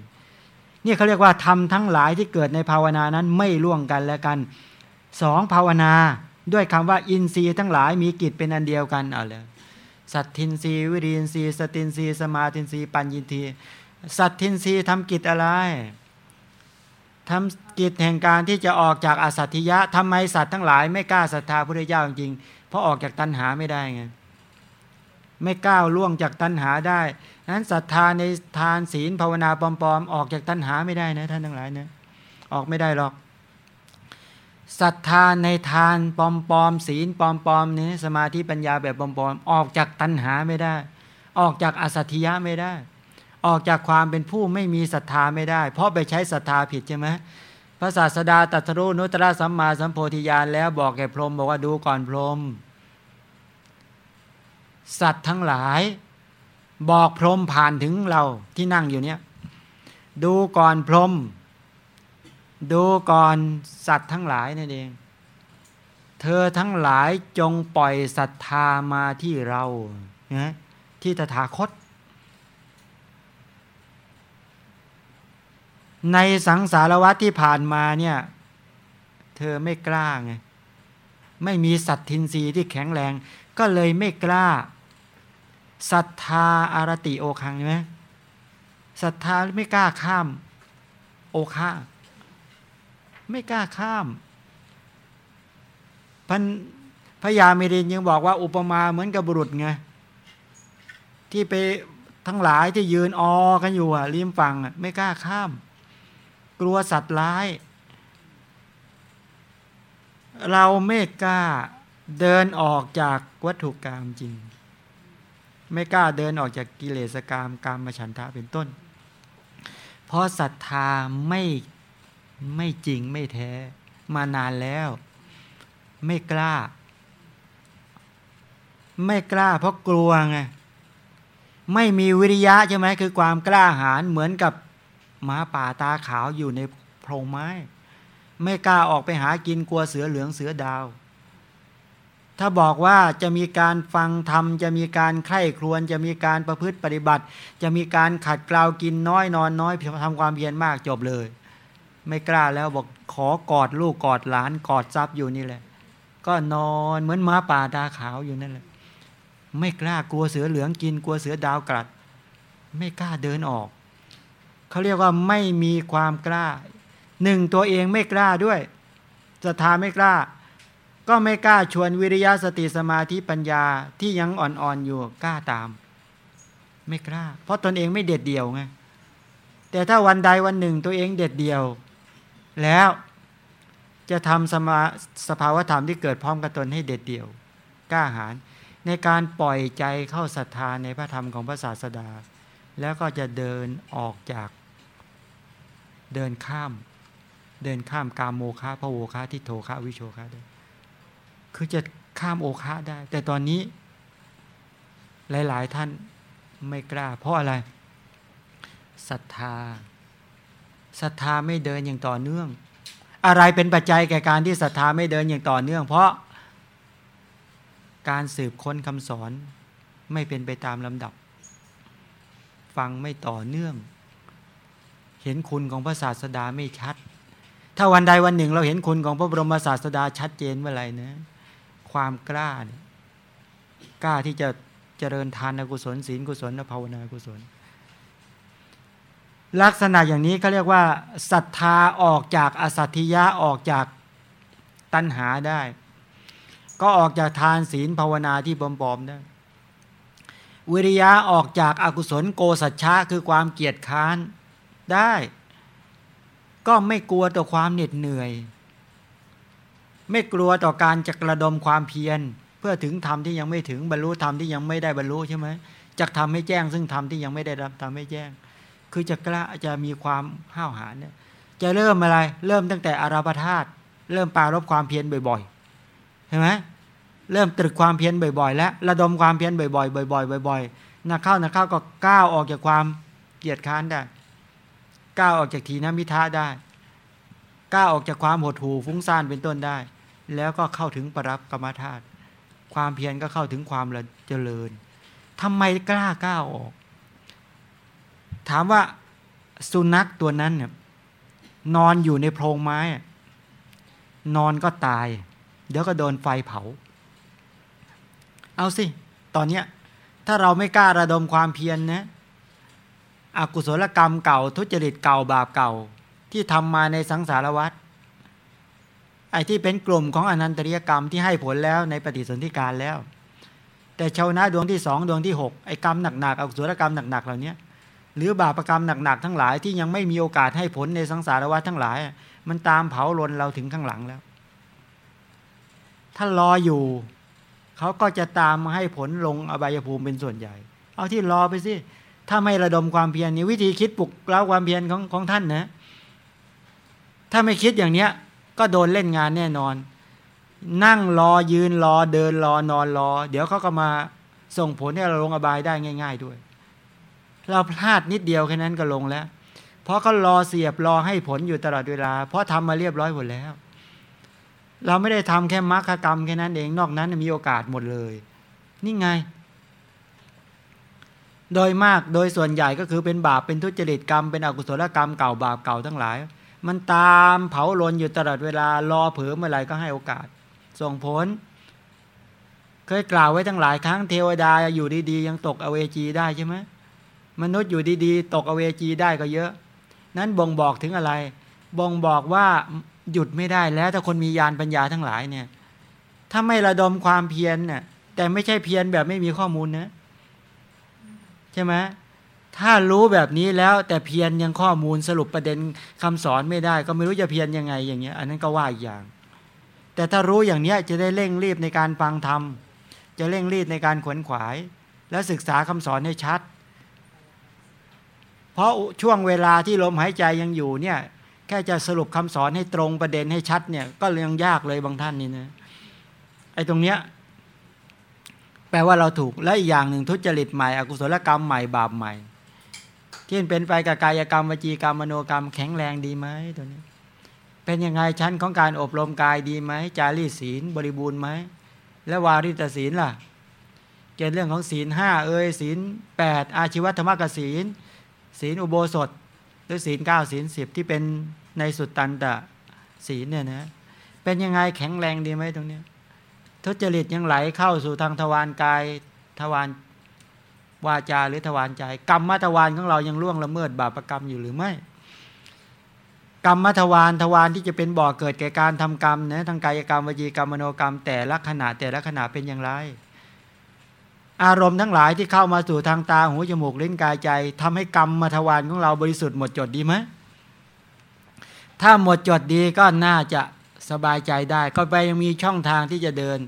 นี่เขาเรียกว่าทำทั้งหลายที่เกิดในภาวนานั้นไม่ล่วงกันและกันสองภาวนาด้วยคำว่าอินทรีย์ทั้งหลายมีกิจเป็นอันเดียวกันเอาเลยสัตทินรีวิรินรีสตินรีสมาตินรีปัญญินรีสัตทินรีทำกิจอะไร ทำกิจแห่งการที่จะออกจากอาสัตยะทำไมสัตว์ทั้งหลาย ไม่กล้าศรัทธาพระเจ้าจริงเพราะออกจากตัณหาไม่ได้ไงไม่ก้าวล่วงจากตัณหาได้นั้นศรัทธาในทานศีลภาวนาปลอมๆ ออกจากตัณหาไม่ได้นะท่านทั้งหลายนะออกไม่ได้หรอกศรัทธาในทานปลอมๆศีลปลอมๆนี้สมาธิปัญญาแบบปลอมๆออกจากตัณหาไม่ได้ ออกจากอาสัตยะไม่ได้ ออกจากความเป็นผู้ไม่มีศรัทธาไม่ได้ เพราะไปใช้ศรัทธาผิดใช่ไหมพระศาสดาตรัสรู้นุตตรสัมมาสัมโพธิญาณแล้วบอกแก่พรหมบอกว่าดูก่อนพรหมสัตว์ทั้งหลาย บอกพรหมผ่านถึงเราที่นั่งอยู่เนี่ยดูก่อนพรหมดูก่อนสัตว์ทั้งหลายนั่นเอง เธอทั้งหลายจงปล่อยศรัทธามาที่เราที่ตถาคต ในสังสารวัตที่ผ่านมาเนี่ย เธอไม่กล้าไงไม่มีสัตทินรีที่แข็งแรง ก็เลยไม่กล้าศรัทธาอารติโอคังใช่ไหมศรัทธาไม่กล้าข้ามโอคาไม่กล้าข้ามพันพระยาเมรินยังบอกว่าอุปมาเหมือนกับบุรุษไงที่ไปทั้งหลายที่ยืนออกันอยู่อะริมฝั่งไม่กล้าข้าม กลัวสัตว์ร้าย เราไม่กล้าเดินออกจากวัตถุกรรมจริง ไม่กล้าเดินออกจากกิเลสกรรมกรรมฉันทะเป็นต้น เพราะศรัทธาไม่ไม่จริงไม่แท้มานานแล้ว ไม่กล้า ไม่กล้าเพราะกลัวไงไม่มีวิริยะใช่ไหมคือความกล้าหาญเหมือนกับ หมาป่าตาขาวอยู่ในโพรงไม้ ไม่กล้าออกไปหากินกลัวเสือเหลืองเสือดาว ถ้าบอกว่าจะมีการฟังธรรม จะมีการใคร่ครวญจะมีการประพฤติปฏิบัติ จะมีการขัดเกลากินน้อยนอนน้อยทำความเพียรมากจบเลย ไม่กล้าแล้วบอกขอกอดลูกกอดหลานกอดทรัพย์อยู่นี่แหละ ก็นอนเหมือนหมาป่าตาขาวอยู่นั่นแหละไม่กล้ากลัวเสือเหลืองกินกลัวเสือดาวกัด ไม่กล้าเดินออก เขาเรียกว่าไม่มีความกล้าหนึ่งตัวเองไม่กล้าด้วยศรัทธาไม่กล้า ก็ไม่กล้าชวนวิริยะสติสมาธิปัญญาที่ยังอ่อนๆอยู่กล้าตาม ไม่กล้า เพราะตนเองไม่เด็ดเดี่ยวไงแต่ถ้าวันใดวันหนึ่งตัวเองเด็ดเดี่ยว แล้วจะทำสมาสภาวธรรมที่เกิดพร้อมกับตนให้เด็ดเดี่ยว กล้าหาญในการปล่อยใจเข้าศรัทธาในพระธรรมของพระศาสดา แล้วก็จะเดินออกจาก เดินข้าม เดินข้ามกามโมฆะพระโวฆะทิโทฆะวิโชฆะได้คือจะข้ามโอฆะได้ แต่ตอนนี้ หลาย ๆ ท่านไม่กล้า เพราะอะไรศรัทธาศรัทธาไม่เดินอย่างต่อเนื่อง อะไรเป็นปัจจัยแก่การที่ศรัทธาไม่เดินอย่างต่อเนื่อง เพราะการสืบค้นคำสอนไม่เป็นไปตามลำดับ ฟังไม่ต่อเนื่อง เห็นคุณของพระศาสดาไม่ชัด ถ้าวันใดวันหนึ่ง เราเห็นคุณของพระบรมศาสดาชัดเจนเมื่อไหร่นะความกล้าเนี่ยกล้าที่จะเจริญทานกุศลศีลกุศลภาวนากุศล ลักษณะอย่างนี้เขาเรียกว่าศรัทธาออกจากอสัตถิยะออกจากตัณหาได้ ก็ออกจากทานศีลภาวนาที่บอมบอมได้วิริยะออกจากอากุศลโกสัจฉะคือความเกียจค้าน ได้ ก็ไม่กลัวต่อความเหน็ดเหนื่อย ไม่กลัวต่อการจะกระดมความเพียร เพื่อถึงธรรมที่ยังไม่ถึงบรรลุธรรมที่ยังไม่ได้บรรลุใช่ไหมจะทำให้แจ้ง ซึ่งธรรมที่ยังไม่ได้รับทำให้แจ้ง คือจะกล้าจะมีความห้าวหาญเนี่ยจะเริ่มอะไร เริ่มตั้งแต่อาราปธาตุเริ่มปารบความเพียรบ่อยๆเห็นไหมเริ่มตรึกความเพียรบ่อยๆ แล้วระดมความเพียรบ่อยๆบ่อยๆบ่อยๆนักเข้านักเข้าก็ก้าวออกจากความเกียดค้านได้ ก้าวออกจากทีนมิทะได้ก้าวออกจากความหดหู่ฟุ้งซ่านเป็นต้นได้ แล้วก็เข้าถึงปรับกรรมธาตุความเพียรก็เข้าถึงความเจริญทำไมกล้าก้าวออก ถามว่าสุนัขตัวนั้นเนี่ยนอนอยู่ในโพรงไม้ นอนก็ตาย เดี๋ยวก็โดนไฟเผา เอาสิ ตอนเนี้ยถ้าเราไม่กล้าระดมความเพียรนนะ อกุศลกรรมเก่า ทุจริตเก่าบาปเก่า ที่ทำมาในสังสารวัฏไอ้ที่เป็นกลุ่มของอนันตริยกรรมที่ให้ผลแล้วในปฏิสนธิการแล้ว แต่ชาวนะดวงที่สองดวงที่หกไอ้กรรมหนักๆอกุศลกรรมหนักๆเหล่านี้หรือบาปรกรรมหนักๆทั้งหลายที่ยังไม่มีโอกาสให้ผลในสังสารวัฏทั้งหลาย มันตามเผาลนเราถึงข้างหลังแล้ว ถ้ารออยู่เขาก็จะตามมาให้ผลลงอบายภูมิเป็นส่วนใหญ่ เอาที่รอไปสิ ถ้าไม่ระดมความเพียรนี่วิธีคิดปลุกเร้าความเพียรของของท่านนะ ถ้าไม่คิดอย่างเนี้ย ก็โดนเล่นงานแน่นอน นั่งรอยืนรอเดินรอนอนรอ เดี๋ยวเขาก็มาส่งผลให้เราลงอบายได้ง่าย ๆด้วย เราพลาดนิดเดียวแค่นั้นก็ลงแล้ว เพราะเขารอเสียบรอให้ผลอยู่ตลอดเวลา เพราะทำมาเรียบร้อยหมดแล้ว เราไม่ได้ทำแค่มรรคกรรมแค่นั้นเองนอกนั้นมีโอกาสหมดเลย นี่ไง โดยมากโดยส่วนใหญ่ก็คือเป็นบาปเป็นทุจริตกรรมเป็นอกุศลกรรมเก่าบาปเก่าทั้งหลาย มันตามเผาลนอยู่ตลอดเวลารอเผลอเมื่อไหร่ก็ให้โอกาส ส่งผล เคยกล่าวไว้ทั้งหลายครั้งเทวดาอยู่ดีๆ ยังตกอเวจีได้ใช่ไหมมนุษย์อยู่ดีๆ ตกอเวจีได้ก็เยอะ นั้นบ่งบอกถึงอะไร บ่งบอกว่าหยุดไม่ได้แล้วถ้าคนมียานปัญญาทั้งหลายเนี่ยถ้าไม่ระดมความเพียรน่ยแต่ไม่ใช่เพียรแบบไม่มีข้อมูลนะ ใช่ไหมถ้ารู้แบบนี้แล้วแต่เพียรยังข้อมูลสรุปประเด็นคำสอนไม่ได้ ก็ไม่รู้จะเพียรยังไงอย่างเงี้ย อันนั้นก็ว่าอีกอย่าง แต่ถ้ารู้อย่างเนี้ยจะได้เร่งรีบในการฟังธรรมจะเร่งรีบในการขวนขวาย และศึกษาคำสอนให้ชัด เพราะช่วงเวลาที่ลมหายใจยังอยู่เนี่ยแค่จะสรุปคำสอนให้ตรงประเด็นให้ชัดเนี่ยก็ยังยากเลยบางท่านนี่นะไอ้ตรงเนี้ย แปลว่าเราถูกและอีกอย่างหนึ่งทุจริตใหม่อกุศลกรรมใหม่บาปใหม่ ที่เป็นไปกับกายกรรมวจีกรรมมโนกรรมแข็งแรงดีไหมตัวนี้ เป็นยังไงชั้นของการอบรมกายดีไหมจารีศีลบริบูรณ์ไหมและวาริตศีลล่ะ เกณฑ์เรื่องของศีลห้าเอ้ยศีลแปดอาชีวธรรมกศีล ศีลอุโบสถหรือศีลเก้าศีลสิบที่เป็นในสุดตันตะศีลเนี่ยนะเป็นยังไงแข็งแรงดีไหมตรงเนี้ย ทุจริตยังไหลเข้าสู่ทางทวารกายทวารวาจาหรือทวารใจ กรรมมาทวารของเรายังล่วงละเมิดบาปรกรรมอยู่หรือไม่ กรรมมัทวารทวารที่จะเป็นบ่อเกิดแก่การทำกรรมนะทางกายกรรมวจีกรรมมโนกรรม แต่ละขณะแต่ละขณะเป็นอย่างไรอารมณ์ทั้งหลายที่เข้ามาสู่ทางตาหูจมูกลิ้นกายใจทำให้กรรมมาทวารของเราบริสุทธิ์หมดจดดีไหมถ้าหมดจดดีก็น่าจะ สบายใจได้ก็ไปยังมีช่องทางที่จะเดิน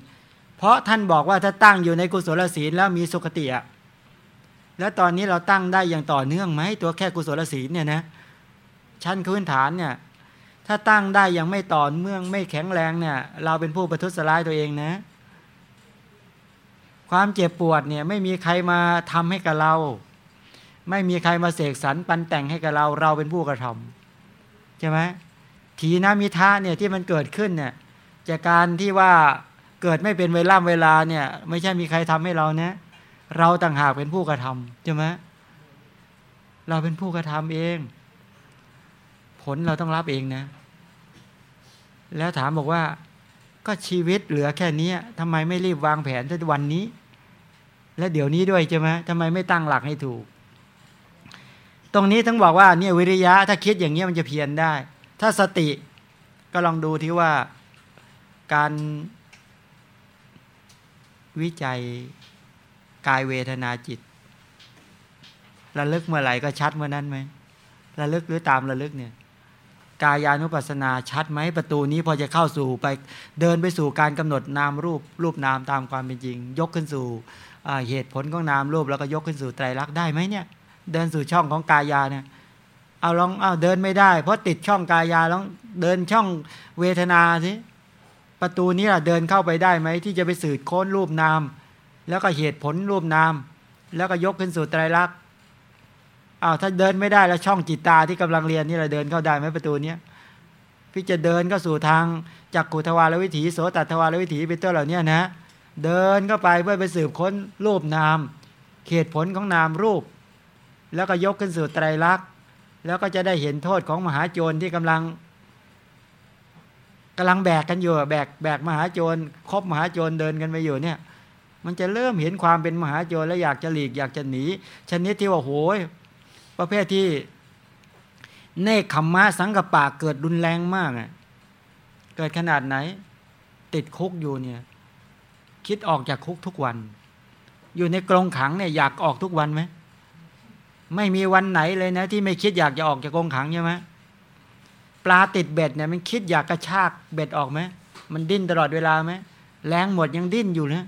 เพราะท่านบอกว่าถ้าตั้งอยู่ในกุศลศีลแล้วมีสุขติอะแล้วตอนนี้เราตั้งได้อย่างต่อเนื่องไหมตัวแค่กุศลศีลเนี่ยนะชั้นพื้นฐานเนี่ยถ้าตั้งได้ยังไม่ต่อเนื่องไม่แข็งแรงเนี่ย เราเป็นผู้ประทุษร้ายตัวเองนะ ความเจ็บปวดเนี่ยไม่มีใครมาทำให้กับเรา ไม่มีใครมาเสกสรรปันแต่งให้กับเรา เราเป็นผู้กระทำใช่ไหม ทีนามิทะเนี่ยที่มันเกิดขึ้นเนี่ยจากการที่ว่าเกิดไม่เป็นเวลาเวลาเนี่ย ไม่ใช่มีใครทำให้เรานะ เราต่างหากเป็นผู้กระทำใช่ไหมเราเป็นผู้กระทำเอง ผลเราต้องรับเองนะ แล้วถามบอกว่า ก็ชีวิตเหลือแค่นี้ทำไมไม่รีบวางแผนในวันนี้ และเดี๋ยวนี้ด้วยใช่ไหมทำไมไม่ตั้งหลักให้ถูก ตรงนี้ต้องบอกว่าเนี่ยวิริยะถ้าคิดอย่างนี้มันจะเพียรได้ ถ้าสติก็ลองดูที่ว่าการวิจัยกายเวทนาจิต ระลึกเมื่อไหร่ก็ชัดเมื่อนั้นไหมระลึกหรือตามระลึกเนี่ยกายานุปัสสนาชัดไหมประตูนี้พอจะเข้าสู่ไปเดินไปสู่การกำหนดนามรูปรูปนามตามความเป็นจริง ยกขึ้นสู่เหตุผลของนามรูปแล้วก็ยกขึ้นสู่ไตรลักษณ์ได้ไหมเนี่ย เดินสู่ช่องของกายาเนี่ย เอาลองเอาเดินไม่ได้ เพราะติดช่องกายาลองเดินช่องเวทนาสิประตูนี้ล่ะเดินเข้าไปได้ไหมที่จะไปสืบค้นรูปนาม แล้วก็เหตุผลรูปนาม แล้วก็ยกขึ้นสู่ไตรลักษณ์อ้าวถ้าเดินไม่ได้แล้วช่องจิตตาที่กำลังเรียนนี่เราเดินเข้าได้ไหมประตูเนี้ยพี่จะเดินก็สู่ทางจักกุทวารวิถีโสตทวารวิถีเป็นต้นเหล่านี้นะ เดินเข้าไปเพื่อไปสืบค้นรูปนามเขตผลของนามรูป แล้วก็ยกขึ้นสู่ไตรลักษณ์ แล้วก็จะได้เห็นโทษของมหาโจรที่กำลังกำลังแบกกันอยู่แบกแบกมหาโจรครบมหาโจรเดินกันไปอยู่เนี่ย มันจะเริ่มเห็นความเป็นมหาโจรแล้วอยากจะหลีกอยากจะหนี ชนิดที่ว่าโหยประเภทที่เนคขมมะสังกปะเกิดรุนแรงมากอะเกิดขนาดไหน ติดคุกอยู่เนี่ย คิดออกจากคุกทุกวัน อยู่ในกรงขังเนี่ยอยากออกทุกวันไหม ไม่มีวันไหนเลยนะ ที่ไม่คิดอยากจะออกจากกรงขังใช่ไหมปลาติดเบ็ดเนี่ยมันคิดอยากกระชากเบ็ดออกไหมมันดิ้นตลอดเวลาไหมแรงหมดยังดิ้นอยู่นะ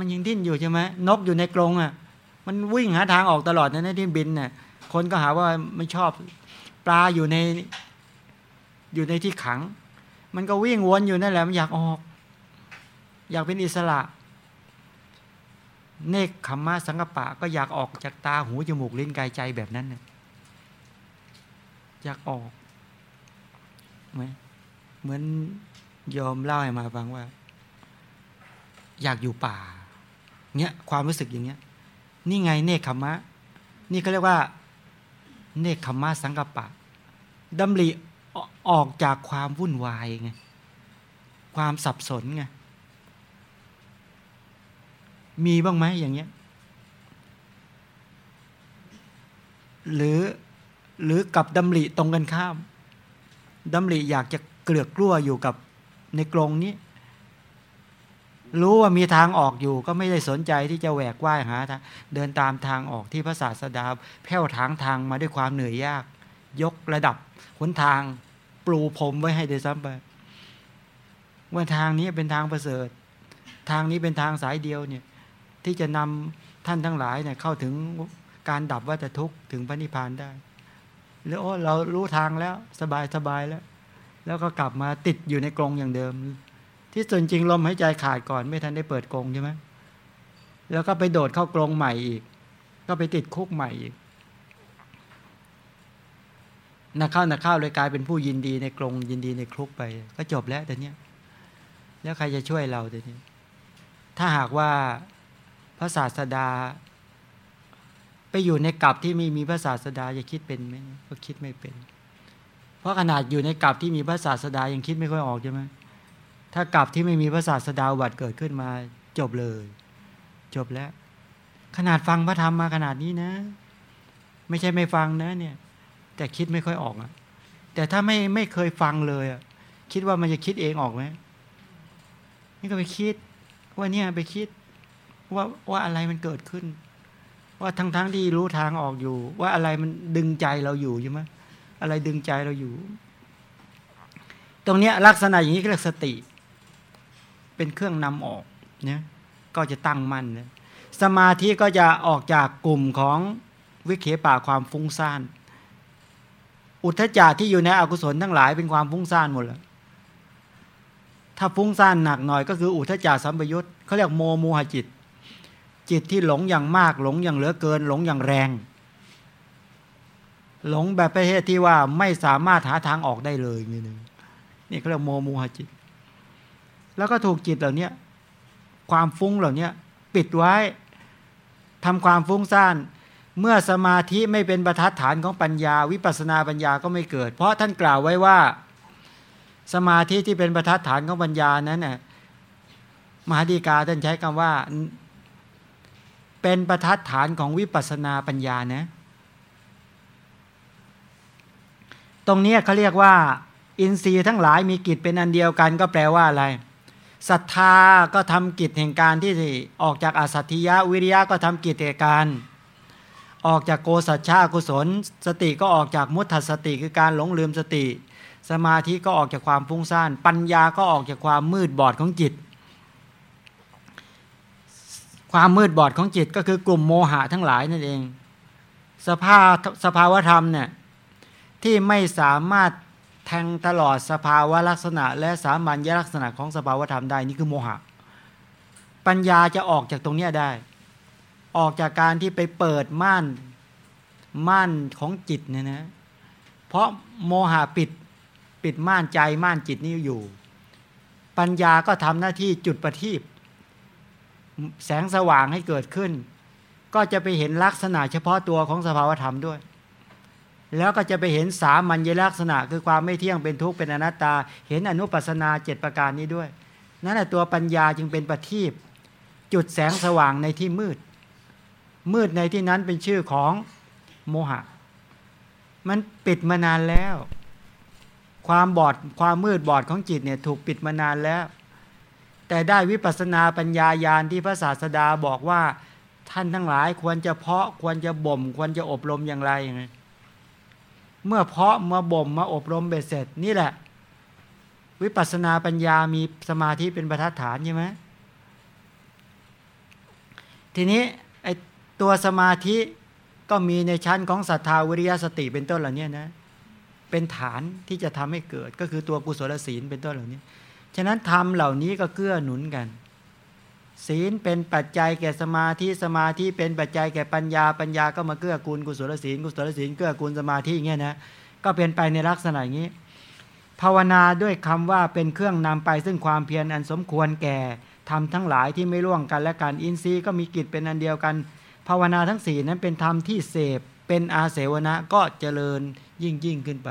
มันยังดิ้นอยู่ใช่ไหมนกอยู่ในกรงอะ มันวิ่งหาทางออกตลอดนะนที่บินเนี่ยคนก็หาว่าไม่ชอบปลาอยู่ใน อยู่ในที่ขัง มันก็วิ่งวนอยู่นั่นแหละมันอยากออก อยากเป็นอิสระ เนคขมมะสังกปะ ก็อยากออกจากตาหูจมูกลิ้นกายใจแบบนั้นเนี่ยอยากออกไหมเหมือนยอมเล่าให้มาฟังว่า อยากอยู่ป่าเนี้ยความรู้สึกอย่างเงี้ย นี่ไงเนคขมมะ นี่เขาเรียกว่า เนคขมมะสังกปะดำริออกจากความวุ่นวายไงความสับสนไง มีบ้างไหมอย่างเงี้ย หรือหรือกับดำริตรงกันข้ามดำริอยากจะเกลือกกลัวอยู่กับในกรงนี้ รู้ว่ามีทางออกอยู่ ก็ไม่ได้สนใจที่จะแหวกว่ายหาทางเดินตามทางออกที่พระศาสดาแผ่วทางทางมาด้วยความเหนื่อยยาก ยกระดับหนทางปลูผมไว้ให้ได้ซ้ำไปว่าทางนี้เป็นทางประเสริฐ ทางนี้เป็นทางสายเดียวเนี่ย ที่จะนำท่านทั้งหลายเนี่ยเข้าถึงการดับวัฏทุกข์ถึงพระนิพพานได้แล้วโอ้เรารู้ทางแล้วสบายสบายแล้ว แล้วก็กลับมาติดอยู่ในกรงอย่างเดิม ที่ส่วนจริงลมหายใจขาดก่อนไม่ทันได้เปิดกรงใช่ไหมแล้วก็ไปโดดเข้ากรงใหม่อีก ก็ไปติดคุกใหม่อีกนักเข้านักเข้าเลยกลายเป็นผู้ยินดีในกรงยินดีในคุกไป ก็จบแล้วแต่เนี้ยแล้วใครจะช่วยเราแต่นี้ถ้าหากว่า ระศาสดา ไปอยู่ในกลับที่ไม่มีพระศาสดาจะคิดเป็นไหมก็คิดไม่เป็น เพราะขนาดอยู่ในกลับที่มีพระศาสดายังคิดไม่ค่อยออกใช่ไหมถ้ากลับที่ไม่มีพระศาสดาวัดเกิดขึ้นมาจบเลย จบแล้ว ขนาดฟังพระธรรมมาขนาดนี้นะ ไม่ใช่ไม่ฟังนะเนี่ย แต่คิดไม่ค่อยออกอะแต่ถ้าไม่ไม่เคยฟังเลยอะคิดว่ามันจะคิดเองออกไหมนี่ก็ไปคิดว่าเนี่ยไปคิด ว่าว่าอะไรมันเกิดขึ้น ว่าทั้งทั้งที่รู้ทางออกอยู่ ว่าอะไรมันดึงใจเราอยู่ใช่ไหมอะไรดึงใจเราอยู่ ตรงเนี้ยลักษณะอย่างนี้เรียกสติ เป็นเครื่องนำออกเนี่ยก็จะตั้งมั่นนะสมาธิก็จะออกจากกลุ่มของวิเคป่าความฟุ้งซ่าน อุทธจารที่อยู่ในอกุศลทั้งหลายเป็นความฟุ้งซ่านหมดเลยถ้าฟุ้งซ่านหนักหน่อยก็คืออุทธจารสัมปยุตเขาเรียกโมโมหจิต จิตที่หลงอย่างมากหลงอย่างเหลือเกิน หลงอย่างแรง หลงแบบประเภทที่ว่าไม่สามารถหาทางออกได้เลยนี่นึงนี่เขาเรียกโมมูหจิต แล้วก็ถูกจิตเหล่านี้ความฟุ้งเหล่านี้ปิดไว้ทำความฟุ้งซ่านเมื่อสมาธิไม่เป็นประทัดฐานของปัญญา วิปัสนาปัญญาก็ไม่เกิด เพราะท่านกล่าวไว้ว่า สมาธิที่เป็นประทัดฐานของปัญญานั้นน่ะมหาดีกาท่านใช้คำว่า เป็นประทัดฐานของวิปัสนาปัญญานะ ตรงนี้เขาเรียกว่า อินทรีย์ทั้งหลายมีกิจเป็นอันเดียวกันก็แปลว่าอะไรศรัทธาก็ทำกิจแห่งการที่ออกจากอาสัตถิยะวิริยะก็ทำกิจแห่งการ ออกจากโกสัจฉากุศล สติก็ออกจากมุทัสติคือการหลงลืมสติ สมาธิก็ออกจากความฟุ้งซ่าน ปัญญาก็ออกจากความมืดบอดของจิต ความมืดบอดของจิตก็คือกลุ่มโมหะทั้งหลายนั่นเอง สภาสภาวธรรมเนี่ยที่ไม่สามารถแทงตลอดสภาวะลักษณะ และสามัญลักษณะของสภาวธรรมได้นี่คือโมหะ ปัญญาจะออกจากตรงนี้ได้ ออกจากการที่ไปเปิดม่านม่านของจิตเนี่ยนะเพราะโมหะปิดปิดม่านใจม่านจิตนี้อยู่ ปัญญาก็ทำหน้าที่จุดประทีป แสงสว่างให้เกิดขึ้น ก็จะไปเห็นลักษณะเฉพาะตัวของสภาวธรรมด้วย แล้วก็จะไปเห็นสามัญลักษณะ คือความไม่เที่ยงเป็นทุกข์เป็นอนัตตา เห็นอนุปัสนาเจ็ดประการนี้ด้วย นั่นแหละตัวปัญญาจึงเป็นประทีปจุดแสงสว่างในที่มืด มืดในที่นั้นเป็นชื่อของโมหะ มันปิดมานานแล้ว ความบอดความมืดบอดของจิตเนี่ยถูกปิดมานานแล้ว แต่ได้วิปัสนาปัญญายาณที่พระศาสดาบอกว่าท่านทั้งหลายควรจะเพาะควรจะบ่ม ควรจะอบรมอย่างไรอย่างไงเมื่อเพาะมาบ่มมาอบรมเบ็ดเสร็จนี่แหละ วิปัสนาปัญญามีสมาธิเป็นประทัดฐานใช่ไหมทีนี้ไอ้ตัวสมาธิก็มีในชั้นของศรัทธาวิริยะสติเป็นต้นเหล่านี้นะเป็นฐานที่จะทำให้เกิดก็คือตัวกุศลศีลเป็นต้นเหล่านี้ ฉะนั้นธรรมเหล่านี้ก็เกื้อหนุนกัน ศีลเป็นปัจจัยแก่สมาธิสมาธิเป็นปัจจัยแก่ปัญญาปัญญาก็มาเกื้อกูลกุศลศีลกุศลศีลเกื้อกูลสมาธิอย่างเงี้ยนะก็เป็นไปในลักษณะอย่างนี้ ภาวนาด้วยคำว่าเป็นเครื่องนำไปซึ่งความเพียรอันสมควรแก่ทำทั้งหลายที่ไม่ร่วงกันและการอินทรีย์ก็มีกิจเป็นอันเดียวกัน ภาวนาทั้งสี่นั้นเป็นธรรมที่เสพเป็นอาเสวนะก็เจริญยิ่งยิ่งขึ้นไป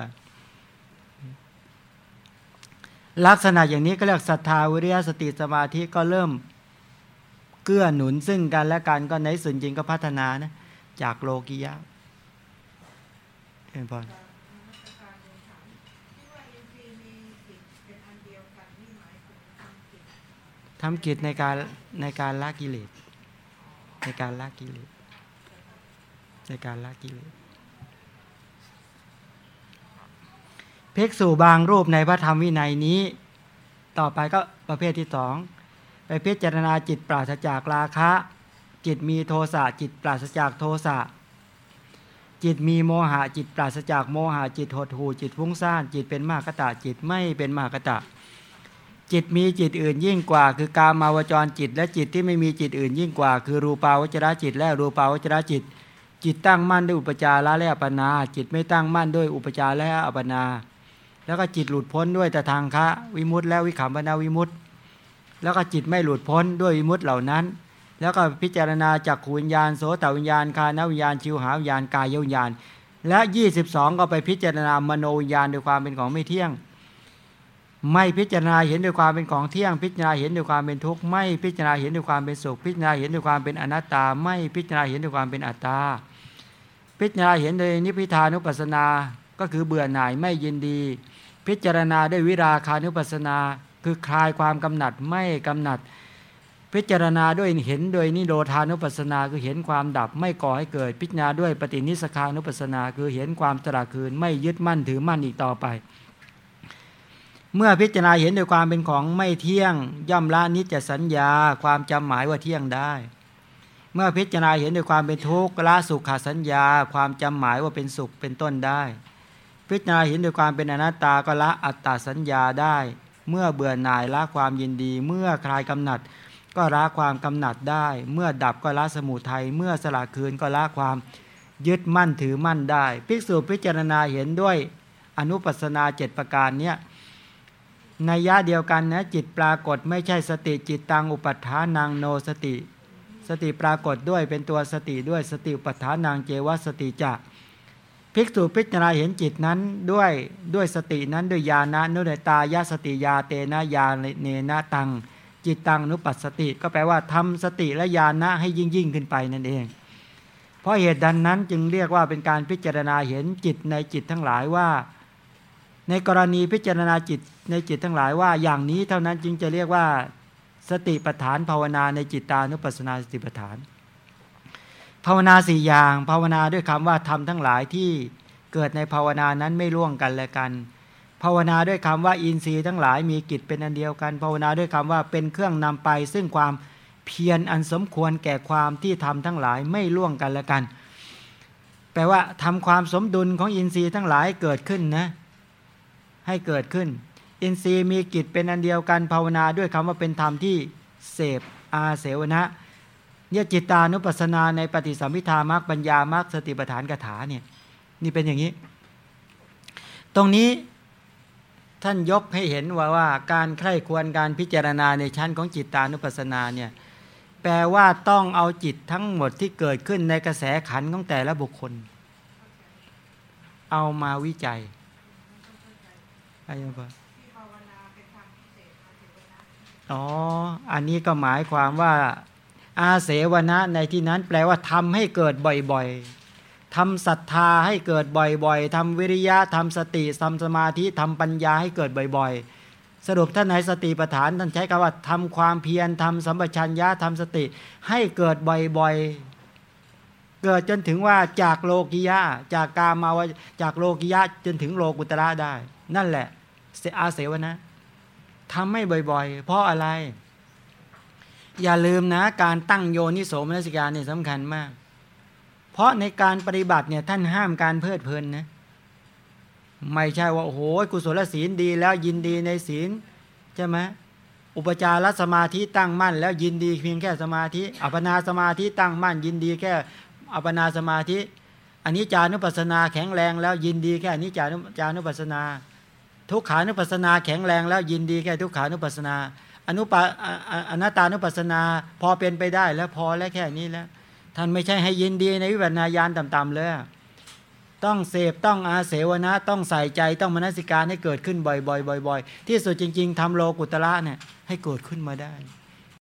ลักษณะอย่างนี้ก็เรียกศรัทธาวิริยะสติสมาธิก็เริ่มเกื้อหนุนซึ่งกันและกันก็ในส่วนจริงก็พัฒนานะจากโลกิยะเห็นพอทำกิจในการในการละกิเลสในการละกิเลสในการละกิเลส เพกสู่บางรูปในพระธรรมวินัยนี้ ต่อไปก็ประเภทที่สองไปพิจารณาจิตปราศจากราคะ จิตมีโทสะจิตปราศจากโทสะจิตมีโมหะจิตปราศจากโมหะจิตหดหูจิตฟุ้งซ่านจิตเป็นมากตะจิตไม่เป็นมากตะ จิตมีจิตอื่นยิ่งกว่า คือกามาวจรจิต และจิตที่ไม่มีจิตอื่นยิ่งกว่า คือรูปาวจรจิต และรูปาวจรจิต จิตตั้งมั่นด้วยอุปจาระและอัปนา จิตไม่ตั้งมั่นด้วยอุปจาระและอัปนา แล้วก็จิตหลุดพ้นด้วยแต่ทางคะวิมุตต์และวิขำปนาวิมุตต์แล้วก็จิตไม่หลุดพ้นด้วยวิมุตต์เหล่านั้น แล้วก็พิจารณาจากขูวิญญาณโสตวิญญาณคานวิญญาณชิวหาวิญญาณกายวิญญาณ และ 22 ก็ไปพิจารณามโนวิญญาณด้วยความเป็นของไม่เที่ยง ไม่พิจารณาเห็นด้วยความเป็นของเที่ยง พิจารณาเห็นด้วยความเป็นทุกข์ไม่พิจารณาเห็นด้วยความเป็นสุข พิจารณาเห็นด้วยความเป็นอนัตตา ไม่พิจารณาเห็นด้วยความเป็นอัตตาพิจารณาเห็นโดยนิพพิทานุปัสสนา ก็คือเบื่อหน่ายไม่ยินดี พิจารณาด้วยวิราคานุปัสสนา คือคลายความกำหนัดไม่กำหนัด พิจารณาด้วยเห็นโดยนิโรธานุปัสสนา คือเห็นความดับไม่ก่อให้เกิด พิจารณาด้วยปฏินิสคานุปัสสนา คือเห็นความตระคืนไม่ยึดมั่นถือมั่นอีกต่อไป เมื่อพิจารณาเห็นโดยความเป็นของไม่เที่ยง ย่อมละนิจจสัญญา ความจำหมายว่าเที่ยงได้เมื่อพิจารณาเห็นโดยความเป็นทุกข์ละสุขสัญญา ความจำหมายว่าเป็นสุขเป็นต้นได้ พิจารณาเห็นโดยความเป็นอนัตตาก็ละอัตตาสัญญาได้ เมื่อเบื่อหน่ายละความยินดี เมื่อคลายกำหนัด ก็ละความกำหนัดได้ เมื่อดับก็ละสมุทัยเมื่อสละคืนก็ละความยึดมั่นถือมั่นได้ ภิกษุพิจารณาเห็นด้วยอนุปัสนาเจ็ดประการเนี้ยในยะเดียวกันนะจิตปรากฏไม่ใช่สติจิตตังอุปัฏฐานังโนสติ สติปรากฏด้วยเป็นตัวสติด้วยสติอุปัฏฐานังเจวสติจัก ภิกษุพิจารณาเห็นจิตนั้นด้วยด้วยสตินั้นด้วยญาณนุเดตายาสติยาเตนะยาเนนะตัง จิตตังนุปัสสติ ก็แปลว่าทำสติและญาณะให้ยิ่งยิ่งขึ้นไปนั่นเอง เพราะเหตุดันนั้นจึงเรียกว่าเป็นการพิจารณาเห็นจิตในจิตทั้งหลายว่า ในกรณีพิจารณาจิตในจิตทั้งหลายว่าอย่างนี้เท่านั้นจึงจะเรียกว่า สติปัฏฐานภาวนาในจิตตานุปัสสนาสติปัฏฐาน ภาวนาสี่อย่าง ภาวนาด้วยคำว่าทำทั้งหลายที่เกิดในภาวนานั้นไม่ล่วงกันและกัน ภาวนาด้วยคำว่าอินทรีย์ทั้งหลายมีกิจเป็นอันเดียวกัน ภาวนาด้วยคำว่าเป็นเครื่องนำไป ซึ่งความเพียรอันสมควรแก่ความที่ทำทั้งหลายไม่ล่วงกันและกัน แปลว่าทำความสมดุลของอินทรีย์ทั้งหลายเกิดขึ้นนะ ให้เกิดขึ้น อินทรีย์มีกิจเป็นอันเดียวกัน ภาวนาด้วยคำว่าเป็นธรรมที่เสพอาเสวนะ เนี่ยจิตานุปัสสนาในปฏิสัมพิธามรรคปัญญามรรคสติปัฏฐานกถาเนี่ยนี่เป็นอย่างนี้ ตรงนี้ท่านยกให้เห็นว่าว่าการใคร่ควรการพิจารณาในชั้นของจิตตานุปัสสนาเนี่ยแปลว่าต้องเอาจิตทั้งหมดที่เกิดขึ้นในกระแสขันของแต่ละบุคคล เอามาวิจัยอะไรบ้างอ๋อ อันนี้ก็หมายความว่า อาเสวนะในที่นั้นแปลว่าทำให้เกิดบ่อยๆทำศรัทธาให้เกิดบ่อยๆทำวิริยะทำสติทำสมาธิทำปัญญาให้เกิดบ่อยๆ สรุปท่านในสติปัฏฐานท่านใช้คำว่าทำความเพียรทำสัมปชัญญะทำสติ ให้เกิดบ่อยๆ เกิดจนถึงว่าจากโลกิยะจากกามาวจากโลกิยะจนถึงโลกุตระได้ นั่นแหละอาเสวนะทำให้บ่อยๆ เพราะอะไร อย่าลืมนะการตั้งโยนิโสมนสิการนี่ยสำคัญมาก เพราะในการปฏิบัติเนี่ยท่านห้ามการเพลิดเพลินนะไม่ใช่ว่าโอ้โหกุศลศีลดีแล้วยินดีในศีลใช่ไหมอุปจารสมาธิตั้งมั่น แล้วยินดีเพียงแค่สมาธิ อัปปนาสมาธิตั้งมั่น ยินดีแค่อัปปนาสมาธิอันนี้จานุปัสสนาแข็งแรงแล้วยินดีแค่อันนี้จานุจานุปัสสนา ทุกขานุปัสสนาแข็งแรงแล้วยินดีแค่ทุกขานุปัสสนา อนุปาอนัตตานุปัสสนา พอเป็นไปได้แล้วพอแล้วแค่นี้แล้ว ท่านไม่ใช่ให้ยินดีในวิปัสนาญาณต่ำๆเลยต้องเสพต้องอาเสวนะต้องใส่ใจต้องมนสิการให้เกิดขึ้นบ่อยๆบ่อยๆที่สุดจริง ๆทำโลกุตระเนี่ยให้เกิดขึ้นมาได้